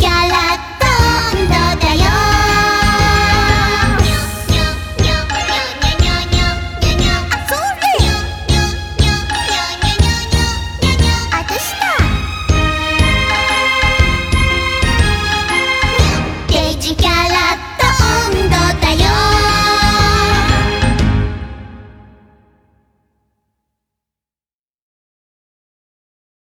キャラん度で